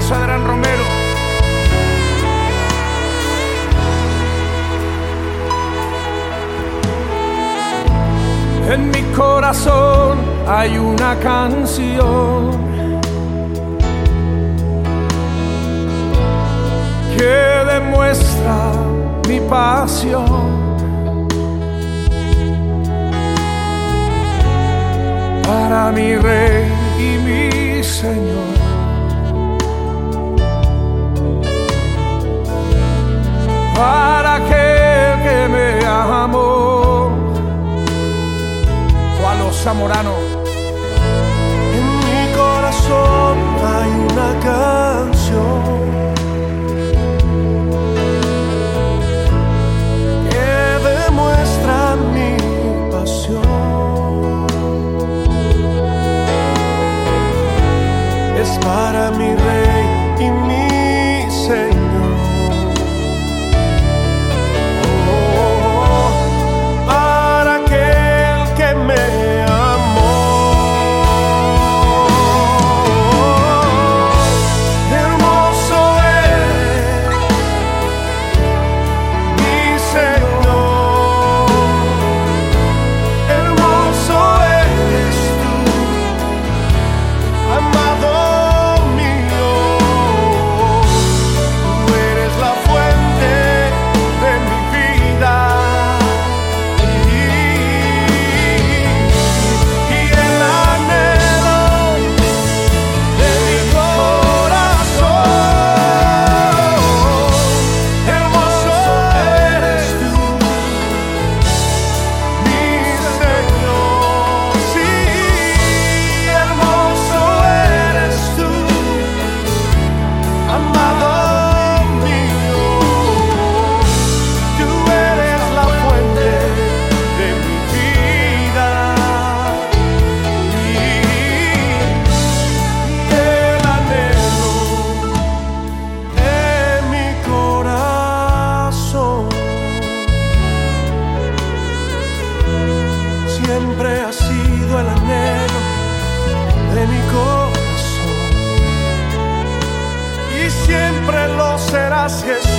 regreso Romero. En mi corazón hay una canción que demuestra mi pasión. Para mi rey y mi Señor. Zamorano. gracias.